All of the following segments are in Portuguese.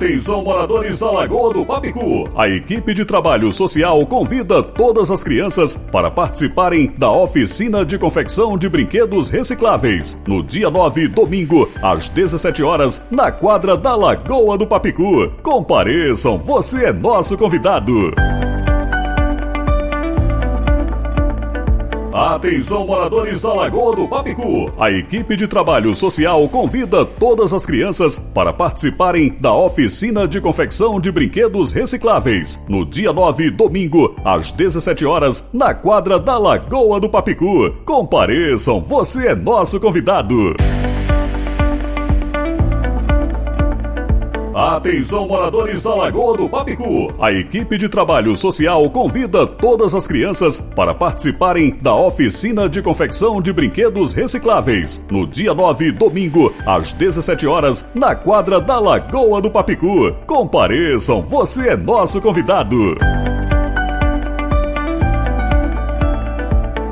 Atenção moradores da Lagoa do Papicu. A equipe de trabalho social convida todas as crianças para participarem da oficina de confecção de brinquedos recicláveis no dia 9, domingo, às 17 horas, na quadra da Lagoa do Papicu. Compareçam, você é nosso convidado. Atenção moradores da Lagoa do Papicu. A equipe de trabalho social convida todas as crianças para participarem da oficina de confecção de brinquedos recicláveis no dia 9, domingo, às 17 horas, na quadra da Lagoa do Papicu. Compareçam, você é nosso convidado. Atenção moradores da Lagoa do Papicu. A equipe de trabalho social convida todas as crianças para participarem da oficina de confecção de brinquedos recicláveis no dia 9, domingo, às 17 horas, na quadra da Lagoa do Papicu. Compareçam, você é nosso convidado.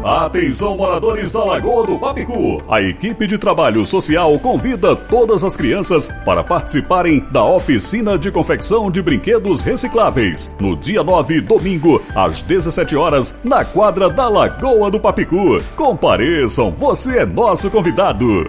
Atenção moradores da Lagoa do Papicu. A equipe de trabalho social convida todas as crianças para participarem da oficina de confecção de brinquedos recicláveis no dia 9, domingo, às 17 horas, na quadra da Lagoa do Papicu. Compareçam, você é nosso convidado.